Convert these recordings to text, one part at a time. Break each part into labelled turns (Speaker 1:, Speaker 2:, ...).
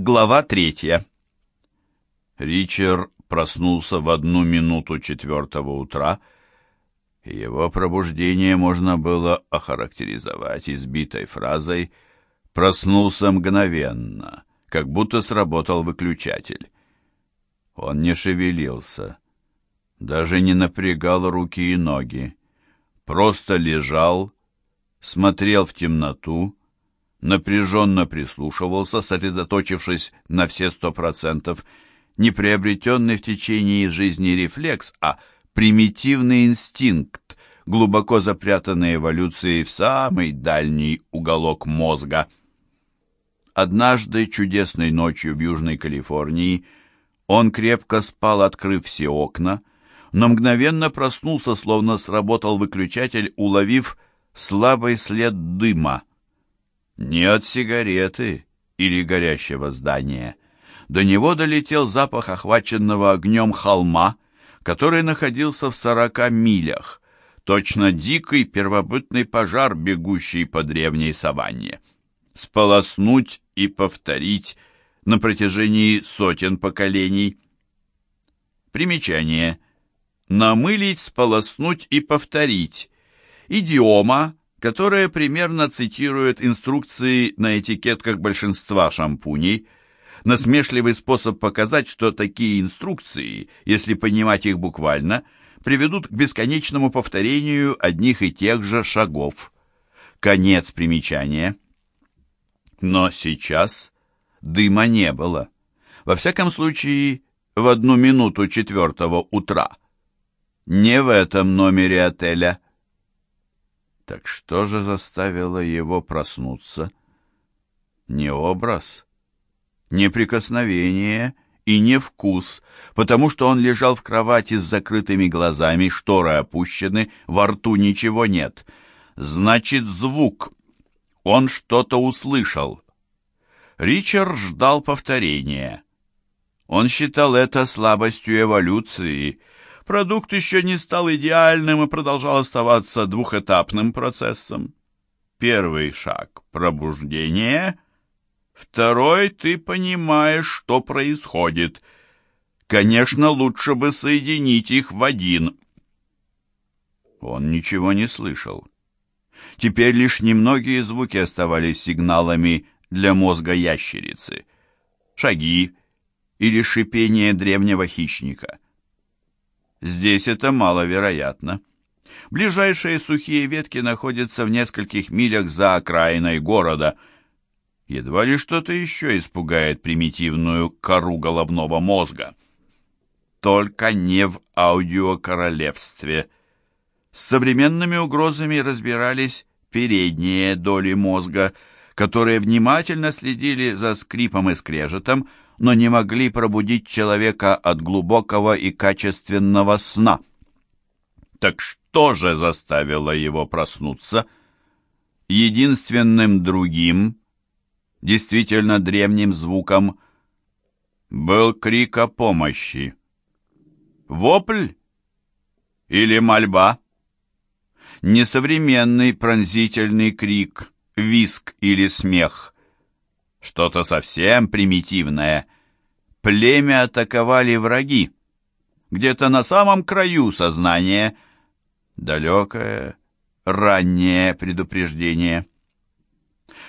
Speaker 1: Глава третья. Ричард проснулся в одну минуту четвертого утра. Его пробуждение можно было охарактеризовать избитой фразой «проснулся мгновенно», как будто сработал выключатель. Он не шевелился, даже не напрягал руки и ноги, просто лежал, смотрел в темноту, напряженно прислушивался, сосредоточившись на все сто процентов, не приобретенный в течение жизни рефлекс, а примитивный инстинкт, глубоко запрятанный эволюцией в самый дальний уголок мозга. Однажды чудесной ночью в Южной Калифорнии он крепко спал, открыв все окна, но мгновенно проснулся, словно сработал выключатель, уловив слабый след дыма не от сигареты или горящего здания. До него долетел запах охваченного огнем холма, который находился в сорока милях, точно дикий первобытный пожар, бегущий по древней саванне. Сполоснуть и повторить на протяжении сотен поколений. Примечание. Намылить, сполоснуть и повторить. Идиома, которая примерно цитирует инструкции на этикетках большинства шампуней, насмешливый способ показать, что такие инструкции, если понимать их буквально, приведут к бесконечному повторению одних и тех же шагов. Конец примечания. Но сейчас дыма не было. Во всяком случае, в одну минуту четвертого утра. Не в этом номере отеля. Так что же заставило его проснуться? Не образ, не прикосновение и не вкус, потому что он лежал в кровати с закрытыми глазами, шторы опущены, во рту ничего нет. Значит, звук. Он что-то услышал. Ричард ждал повторения. Он считал это слабостью эволюции, Продукт еще не стал идеальным и продолжал оставаться двухэтапным процессом. Первый шаг — пробуждение. Второй — ты понимаешь, что происходит. Конечно, лучше бы соединить их в один. Он ничего не слышал. Теперь лишь немногие звуки оставались сигналами для мозга ящерицы. Шаги или шипение древнего хищника — Здесь это маловероятно. Ближайшие сухие ветки находятся в нескольких милях за окраиной города. Едва ли что-то еще испугает примитивную кору головного мозга. Только не в аудиокоролевстве. С современными угрозами разбирались передние доли мозга, которые внимательно следили за скрипом и скрежетом, но не могли пробудить человека от глубокого и качественного сна. Так что же заставило его проснуться? Единственным другим, действительно древним звуком, был крик о помощи. Вопль или мольба? Несовременный пронзительный крик, виск или смех — что-то совсем примитивное. Племя атаковали враги. Где-то на самом краю сознания. Далекое, раннее предупреждение.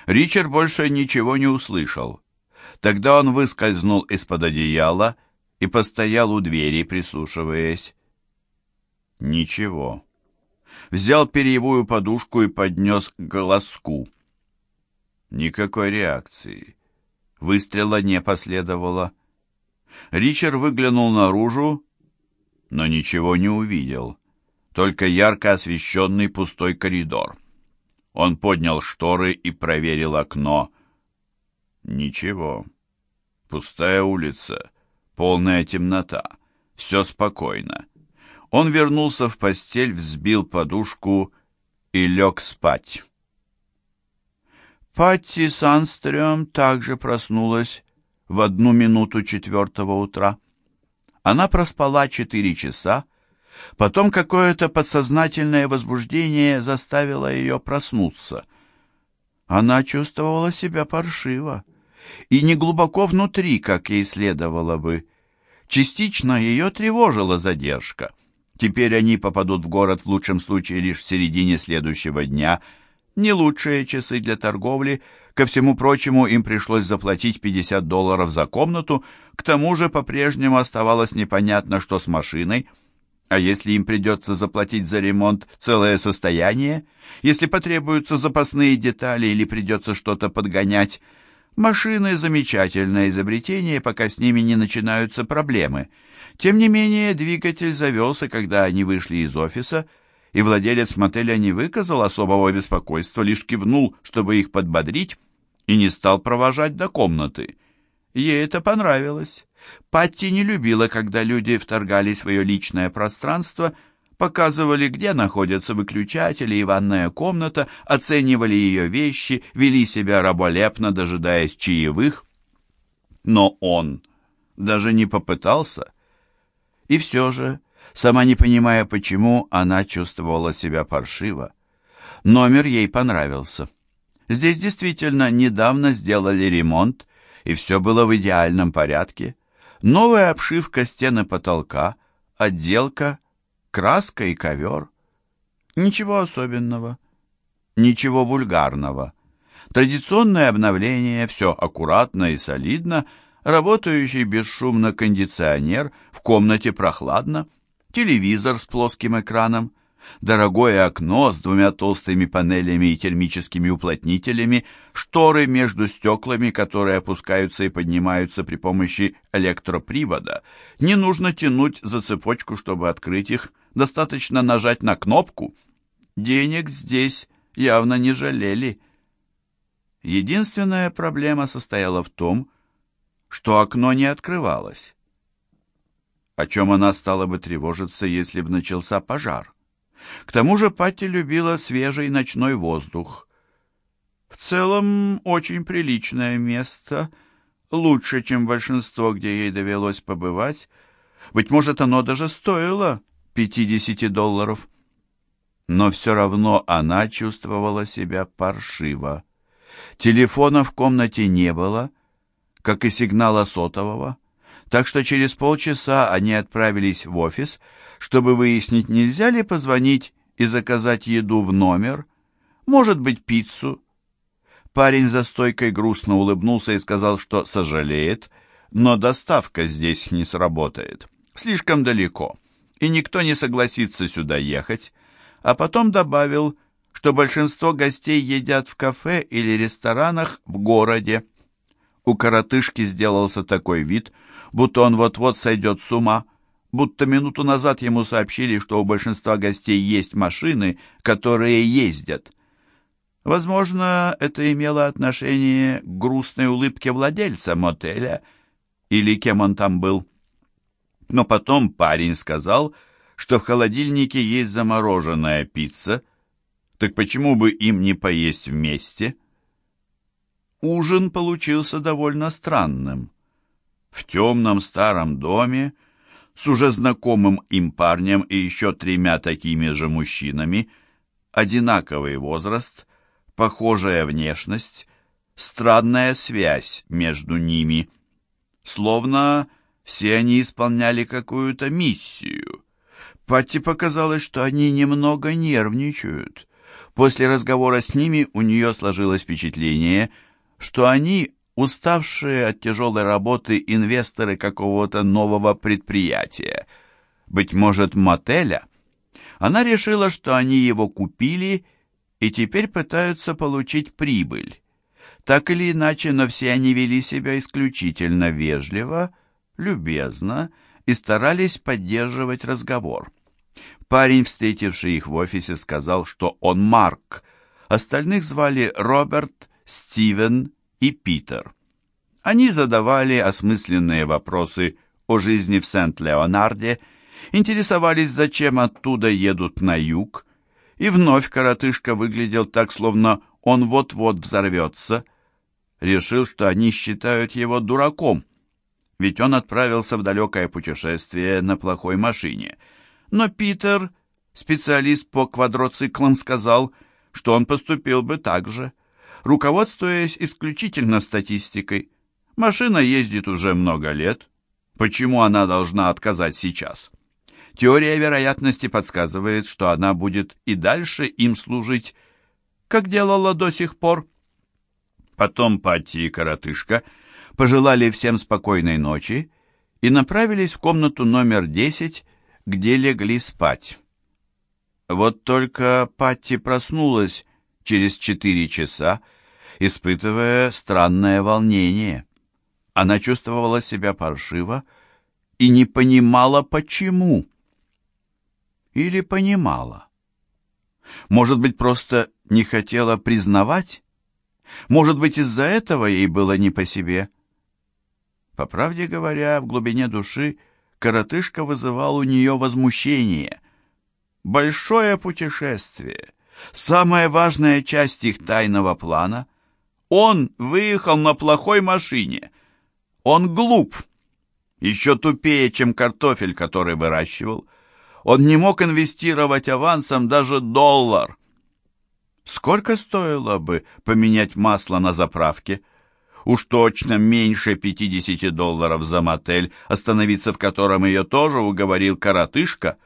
Speaker 1: Ричард больше ничего не услышал. Тогда он выскользнул из-под одеяла и постоял у двери, прислушиваясь. Ничего. Взял перьевую подушку и поднес к глазку. Никакой реакции. Выстрела не последовало. Ричард выглянул наружу, но ничего не увидел. Только ярко освещенный пустой коридор. Он поднял шторы и проверил окно. Ничего. Пустая улица, полная темнота. Все спокойно. Он вернулся в постель, взбил подушку и лег спать. Патти Санстрём также проснулась в одну минуту четвертого утра. Она проспала четыре часа, потом какое-то подсознательное возбуждение заставило ее проснуться. Она чувствовала себя паршиво и не глубоко внутри, как ей следовало бы. Частично ее тревожила задержка. Теперь они попадут в город в лучшем случае лишь в середине следующего дня. Не лучшие часы для торговли. Ко всему прочему, им пришлось заплатить 50 долларов за комнату. К тому же по-прежнему оставалось непонятно, что с машиной – а если им придется заплатить за ремонт целое состояние? Если потребуются запасные детали или придется что-то подгонять? Машины – замечательное изобретение, пока с ними не начинаются проблемы. Тем не менее, двигатель завелся, когда они вышли из офиса, и владелец мотеля не выказал особого беспокойства, лишь кивнул, чтобы их подбодрить, и не стал провожать до комнаты. Ей это понравилось. Патти не любила, когда люди вторгали свое личное пространство, показывали, где находятся выключатели и ванная комната, оценивали ее вещи, вели себя раболепно, дожидаясь чаевых. Но он даже не попытался. И все же, сама не понимая почему, она чувствовала себя паршиво. Номер ей понравился. Здесь действительно недавно сделали ремонт, и все было в идеальном порядке. Новая обшивка стены потолка, отделка, краска и ковер. Ничего особенного, ничего вульгарного. Традиционное обновление, все аккуратно и солидно, работающий бесшумно кондиционер, в комнате прохладно, телевизор с плоским экраном, дорогое окно с двумя толстыми панелями и термическими уплотнителями, шторы между стеклами, которые опускаются и поднимаются при помощи электропривода. Не нужно тянуть за цепочку, чтобы открыть их, достаточно нажать на кнопку. Денег здесь явно не жалели. Единственная проблема состояла в том, что окно не открывалось. О чем она стала бы тревожиться, если бы начался пожар? К тому же Патти любила свежий ночной воздух. В целом, очень приличное место, лучше, чем большинство, где ей довелось побывать. Быть может, оно даже стоило 50 долларов. Но все равно она чувствовала себя паршиво. Телефона в комнате не было, как и сигнала сотового, так что через полчаса они отправились в офис, чтобы выяснить, нельзя ли позвонить и заказать еду в номер, может быть, пиццу. Парень за стойкой грустно улыбнулся и сказал, что сожалеет, но доставка здесь не сработает. Слишком далеко, и никто не согласится сюда ехать. А потом добавил, что большинство гостей едят в кафе или ресторанах в городе. У коротышки сделался такой вид, будто он вот-вот сойдет с ума будто минуту назад ему сообщили, что у большинства гостей есть машины, которые ездят. Возможно, это имело отношение к грустной улыбке владельца мотеля или кем он там был. Но потом парень сказал, что в холодильнике есть замороженная пицца, так почему бы им не поесть вместе? Ужин получился довольно странным. В темном старом доме с уже знакомым им парнем и еще тремя такими же мужчинами, одинаковый возраст, похожая внешность, странная связь между ними. Словно все они исполняли какую-то миссию. Патти показалось, что они немного нервничают. После разговора с ними у нее сложилось впечатление, что они уставшие от тяжелой работы инвесторы какого-то нового предприятия, быть может, мотеля. Она решила, что они его купили и теперь пытаются получить прибыль. Так или иначе, но все они вели себя исключительно вежливо, любезно и старались поддерживать разговор. Парень, встретивший их в офисе, сказал, что он Марк. Остальных звали Роберт, Стивен и Питер. Они задавали осмысленные вопросы о жизни в Сент-Леонарде, интересовались, зачем оттуда едут на юг, и вновь коротышка выглядел так, словно он вот-вот взорвется. Решил, что они считают его дураком, ведь он отправился в далекое путешествие на плохой машине. Но Питер, специалист по квадроциклам, сказал, что он поступил бы так же руководствуясь исключительно статистикой. Машина ездит уже много лет. Почему она должна отказать сейчас? Теория вероятности подсказывает, что она будет и дальше им служить, как делала до сих пор. Потом Патти и Коротышка пожелали всем спокойной ночи и направились в комнату номер 10, где легли спать. Вот только Патти проснулась через четыре часа, испытывая странное волнение. Она чувствовала себя паршиво и не понимала, почему. Или понимала. Может быть, просто не хотела признавать? Может быть, из-за этого ей было не по себе? По правде говоря, в глубине души коротышка вызывал у нее возмущение. Большое путешествие, самая важная часть их тайного плана. Он выехал на плохой машине. Он глуп, еще тупее, чем картофель, который выращивал. Он не мог инвестировать авансом даже доллар. Сколько стоило бы поменять масло на заправке? Уж точно меньше 50 долларов за мотель, остановиться в котором ее тоже уговорил коротышка.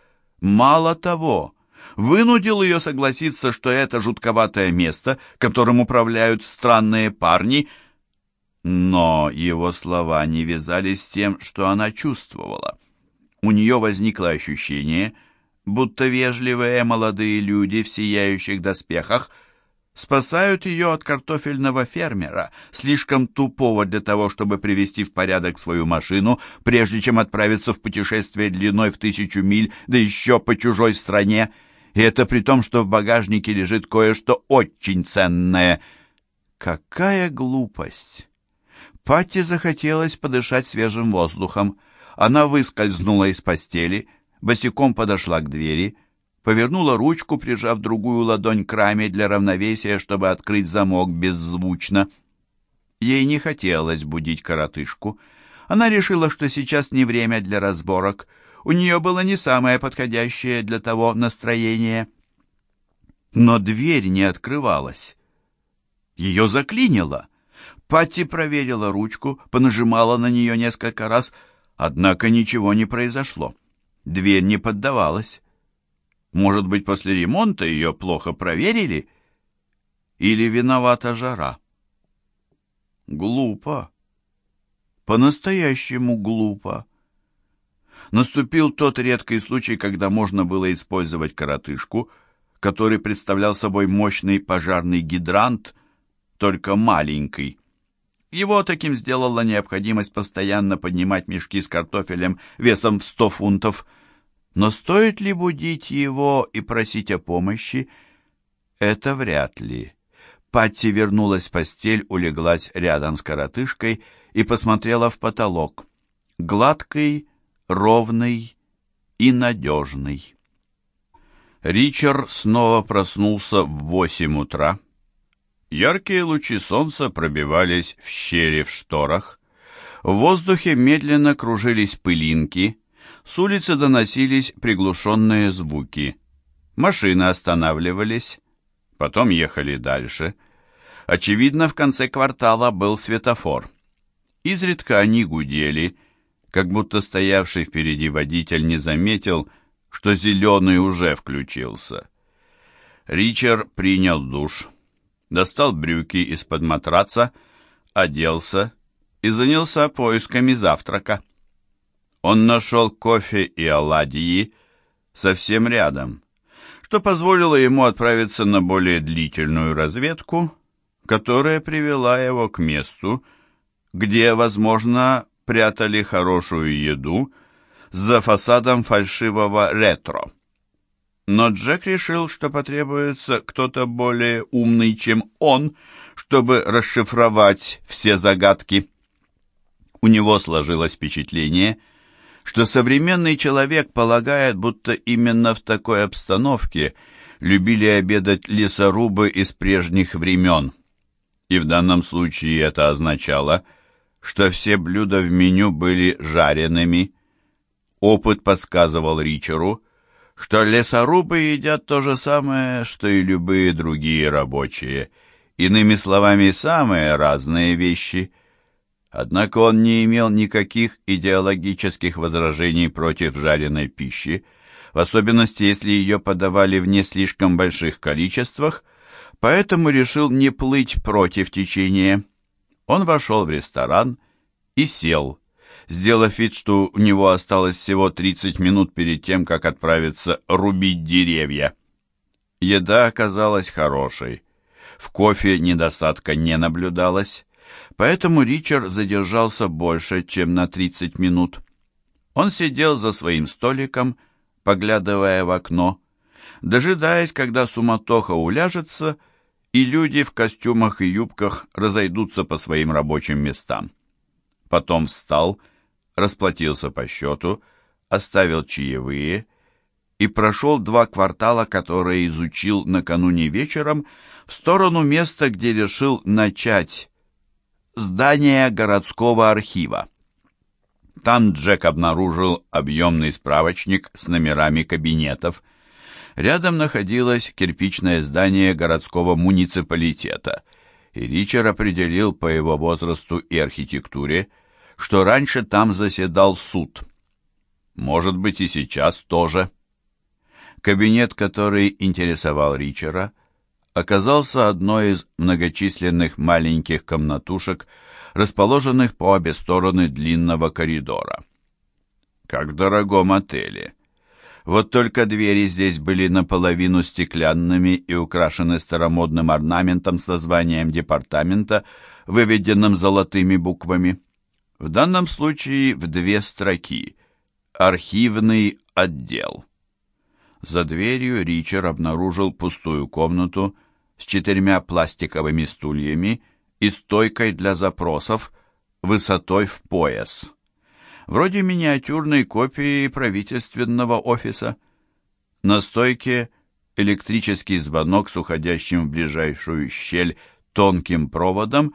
Speaker 1: Мало того, вынудил ее согласиться, что это жутковатое место, которым управляют странные парни, но его слова не вязались с тем, что она чувствовала. У нее возникло ощущение, будто вежливые молодые люди в сияющих доспехах спасают ее от картофельного фермера, слишком тупого для того, чтобы привести в порядок свою машину, прежде чем отправиться в путешествие длиной в тысячу миль, да еще по чужой стране. И это при том, что в багажнике лежит кое-что очень ценное. Какая глупость! Патти захотелось подышать свежим воздухом. Она выскользнула из постели, босиком подошла к двери, повернула ручку, прижав другую ладонь к раме для равновесия, чтобы открыть замок беззвучно. Ей не хотелось будить коротышку. Она решила, что сейчас не время для разборок. У нее было не самое подходящее для того настроение. Но дверь не открывалась. Ее заклинило. Патти проверила ручку, понажимала на нее несколько раз, однако ничего не произошло. Дверь не поддавалась. Может быть, после ремонта ее плохо проверили? Или виновата жара? Глупо. По-настоящему глупо. Наступил тот редкий случай, когда можно было использовать коротышку, который представлял собой мощный пожарный гидрант, только маленький. Его таким сделала необходимость постоянно поднимать мешки с картофелем весом в сто фунтов – но стоит ли будить его и просить о помощи? Это вряд ли. Патти вернулась в постель, улеглась рядом с коротышкой и посмотрела в потолок. Гладкий, ровный и надежный. Ричард снова проснулся в восемь утра. Яркие лучи солнца пробивались в щели в шторах. В воздухе медленно кружились пылинки — с улицы доносились приглушенные звуки. Машины останавливались, потом ехали дальше. Очевидно, в конце квартала был светофор. Изредка они гудели, как будто стоявший впереди водитель не заметил, что зеленый уже включился. Ричард принял душ, достал брюки из-под матраца, оделся и занялся поисками завтрака. Он нашел кофе и оладьи совсем рядом, что позволило ему отправиться на более длительную разведку, которая привела его к месту, где, возможно, прятали хорошую еду за фасадом фальшивого ретро. Но Джек решил, что потребуется кто-то более умный, чем он, чтобы расшифровать все загадки. У него сложилось впечатление, что современный человек полагает, будто именно в такой обстановке любили обедать лесорубы из прежних времен. И в данном случае это означало, что все блюда в меню были жареными. Опыт подсказывал Ричеру, что лесорубы едят то же самое, что и любые другие рабочие. Иными словами, самые разные вещи – Однако он не имел никаких идеологических возражений против жареной пищи, в особенности если ее подавали в не слишком больших количествах, поэтому решил не плыть против течения. Он вошел в ресторан и сел, сделав вид, что у него осталось всего 30 минут перед тем, как отправиться рубить деревья. Еда оказалась хорошей. В кофе недостатка не наблюдалось, поэтому Ричард задержался больше, чем на 30 минут. Он сидел за своим столиком, поглядывая в окно, дожидаясь, когда суматоха уляжется, и люди в костюмах и юбках разойдутся по своим рабочим местам. Потом встал, расплатился по счету, оставил чаевые и прошел два квартала, которые изучил накануне вечером, в сторону места, где решил начать здание городского архива. Там Джек обнаружил объемный справочник с номерами кабинетов. Рядом находилось кирпичное здание городского муниципалитета, и Ричард определил по его возрасту и архитектуре, что раньше там заседал суд. Может быть и сейчас тоже. Кабинет, который интересовал Ричера, оказался одной из многочисленных маленьких комнатушек, расположенных по обе стороны длинного коридора. Как в дорогом отеле. Вот только двери здесь были наполовину стеклянными и украшены старомодным орнаментом с названием департамента, выведенным золотыми буквами. В данном случае в две строки «Архивный отдел». За дверью Ричард обнаружил пустую комнату с четырьмя пластиковыми стульями и стойкой для запросов высотой в пояс. Вроде миниатюрной копии правительственного офиса. На стойке электрический звонок с уходящим в ближайшую щель тонким проводом,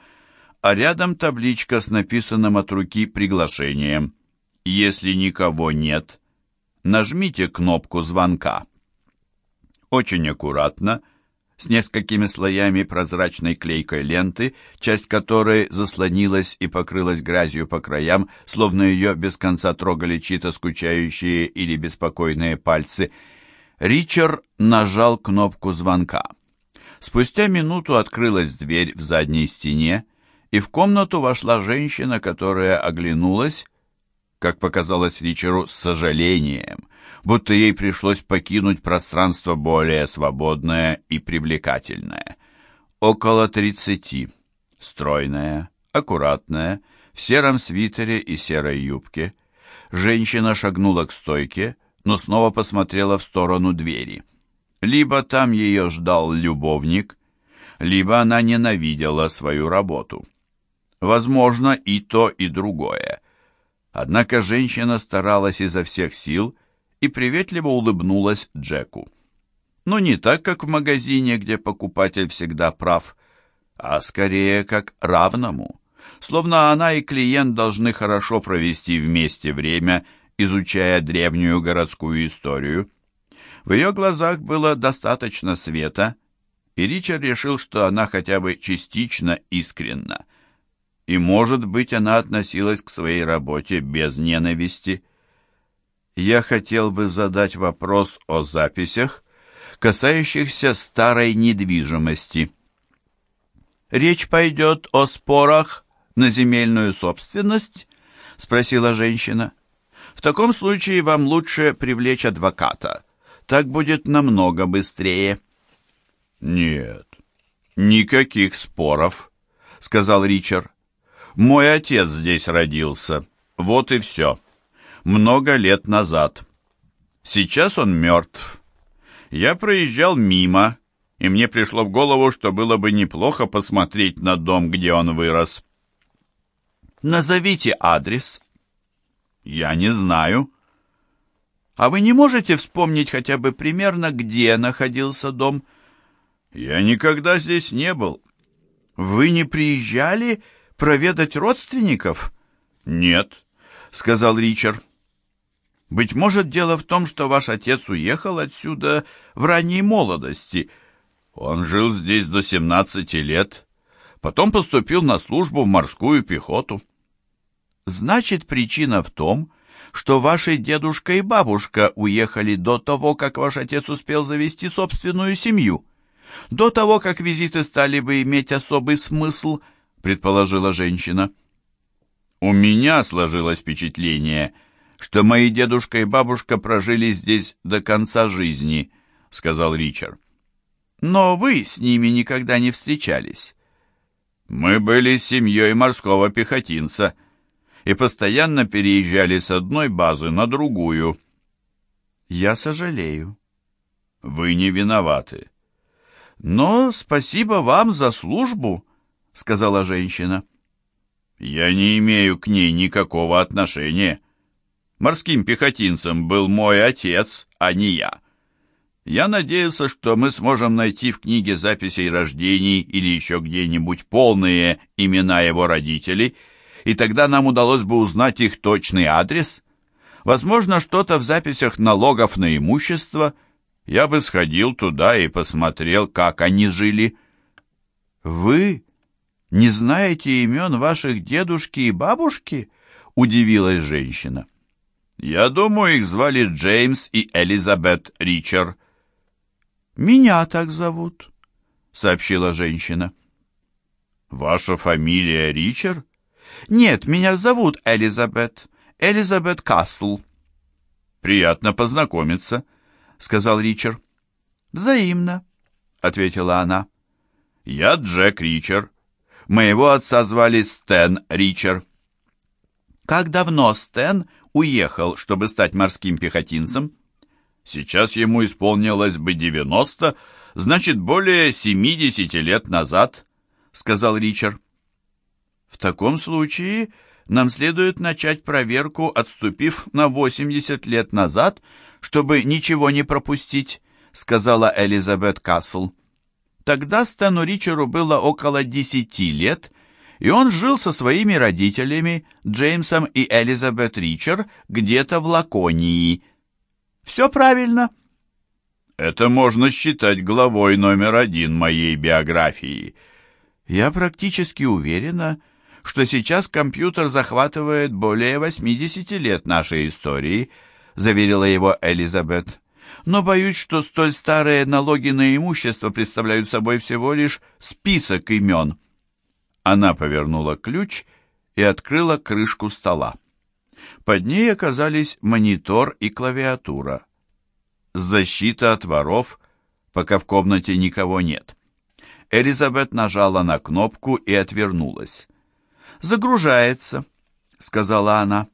Speaker 1: а рядом табличка с написанным от руки приглашением. Если никого нет, нажмите кнопку звонка. Очень аккуратно, с несколькими слоями прозрачной клейкой ленты, часть которой заслонилась и покрылась грязью по краям, словно ее без конца трогали чьи-то скучающие или беспокойные пальцы. Ричард нажал кнопку звонка. Спустя минуту открылась дверь в задней стене, и в комнату вошла женщина, которая оглянулась, как показалось Ричеру, с сожалением, будто ей пришлось покинуть пространство более свободное и привлекательное. Около тридцати, стройная, аккуратная, в сером свитере и серой юбке. Женщина шагнула к стойке, но снова посмотрела в сторону двери. Либо там ее ждал любовник, либо она ненавидела свою работу. Возможно, и то, и другое. Однако женщина старалась изо всех сил и приветливо улыбнулась Джеку. Но не так, как в магазине, где покупатель всегда прав, а скорее как равному. Словно она и клиент должны хорошо провести вместе время, изучая древнюю городскую историю. В ее глазах было достаточно света, и Ричард решил, что она хотя бы частично искренна и, может быть, она относилась к своей работе без ненависти. Я хотел бы задать вопрос о записях, касающихся старой недвижимости. «Речь пойдет о спорах на земельную собственность?» — спросила женщина. «В таком случае вам лучше привлечь адвоката. Так будет намного быстрее».
Speaker 2: «Нет, никаких споров», — сказал Ричард. Мой отец здесь родился. Вот и все. Много лет назад. Сейчас он мертв. Я проезжал мимо, и мне пришло в голову, что было бы неплохо посмотреть на дом, где он вырос.
Speaker 1: Назовите адрес.
Speaker 2: Я не знаю.
Speaker 1: А вы не можете вспомнить хотя бы примерно, где находился дом?
Speaker 2: Я никогда здесь не был.
Speaker 1: Вы не приезжали проведать родственников?»
Speaker 2: «Нет», — сказал Ричард.
Speaker 1: «Быть может, дело в том, что ваш отец уехал отсюда в ранней молодости.
Speaker 2: Он жил здесь до 17 лет, потом поступил на службу в морскую пехоту.
Speaker 1: Значит, причина в том, что ваши дедушка и бабушка уехали до того, как ваш отец успел завести собственную семью. До того, как визиты стали бы иметь особый смысл, предположила женщина. У меня сложилось впечатление, что мои дедушка и бабушка прожили здесь до конца жизни, сказал Ричард. Но вы с ними никогда не встречались. Мы были семьей морского пехотинца и постоянно переезжали с одной базы на другую. Я сожалею. Вы не виноваты. Но спасибо вам за службу, сказала женщина. Я не имею к ней никакого отношения. Морским пехотинцем был мой отец, а не я. Я надеялся, что мы сможем найти в книге записей рождений или еще где-нибудь полные имена его родителей, и тогда нам удалось бы узнать их точный адрес. Возможно, что-то в записях налогов на имущество. Я бы сходил туда и посмотрел, как они жили. Вы не знаете имен ваших дедушки и бабушки? Удивилась женщина. Я думаю, их звали Джеймс и Элизабет Ричард. «Меня так зовут», — сообщила женщина. «Ваша фамилия Ричард?» «Нет, меня зовут Элизабет. Элизабет Касл». «Приятно познакомиться», — сказал Ричард. «Взаимно», — ответила она. «Я Джек Ричард. Моего отца звали Стэн Ричард». «Как давно Стэн уехал, чтобы стать морским пехотинцем?» Сейчас ему исполнилось бы девяносто, значит, более семидесяти лет назад, сказал Ричард. В таком случае нам следует начать проверку, отступив на восемьдесят лет назад, чтобы ничего не пропустить, сказала Элизабет Касл. Тогда Стэну Ричеру было около десяти лет, и он жил со своими родителями, Джеймсом и Элизабет Ричер, где-то в Лаконии, все правильно. Это можно считать главой номер один моей биографии. Я практически уверена, что сейчас компьютер захватывает более 80 лет нашей истории, заверила его Элизабет. Но боюсь, что столь старые налоги на имущество представляют собой всего лишь список имен. Она повернула ключ и открыла крышку стола. Под ней оказались монитор и клавиатура. Защита от воров, пока в комнате никого нет. Элизабет нажала на кнопку и отвернулась. «Загружается», — сказала она.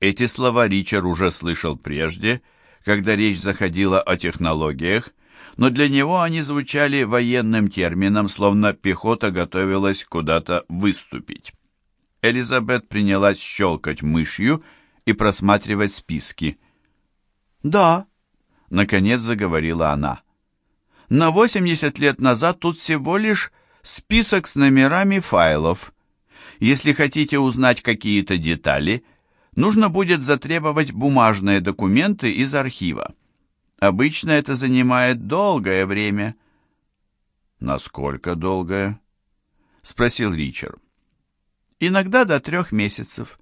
Speaker 1: Эти слова Ричард уже слышал прежде, когда речь заходила о технологиях, но для него они звучали военным термином, словно пехота готовилась куда-то выступить. Элизабет принялась щелкать мышью и просматривать списки. «Да», — наконец заговорила она. «На 80 лет назад тут всего лишь список с номерами файлов. Если хотите узнать какие-то детали, нужно будет затребовать бумажные документы из архива. Обычно это занимает долгое время». «Насколько долгое?» — спросил Ричард иногда до трех месяцев.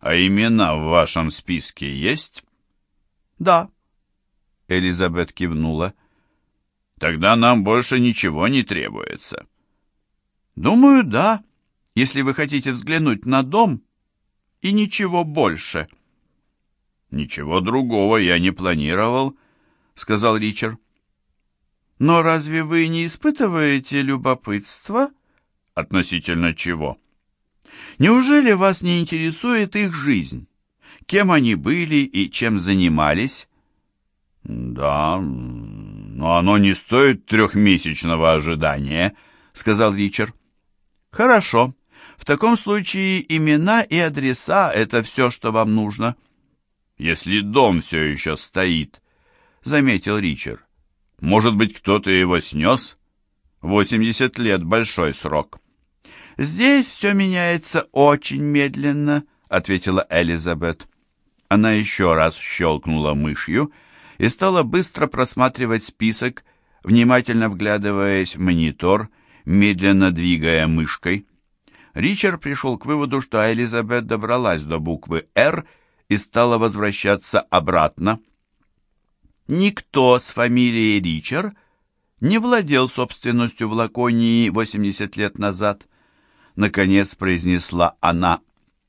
Speaker 1: А имена в вашем списке есть? Да. Элизабет кивнула. Тогда нам больше ничего не требуется. Думаю, да, если вы хотите взглянуть на дом и ничего больше. Ничего другого я не планировал, сказал Ричард. Но разве вы не испытываете любопытства относительно чего? Неужели вас не интересует их жизнь? Кем они были и чем занимались? Да, но оно не стоит трехмесячного ожидания, сказал Ричард. Хорошо. В таком случае имена и адреса — это все, что вам нужно. Если дом все еще стоит, — заметил Ричард. Может быть, кто-то его снес? Восемьдесят лет — большой срок. «Здесь все меняется очень медленно», — ответила Элизабет. Она еще раз щелкнула мышью и стала быстро просматривать список, внимательно вглядываясь в монитор, медленно двигая мышкой. Ричард пришел к выводу, что Элизабет добралась до буквы «Р» и стала возвращаться обратно. Никто с фамилией Ричард не владел собственностью в Лаконии 80 лет назад. Наконец произнесла она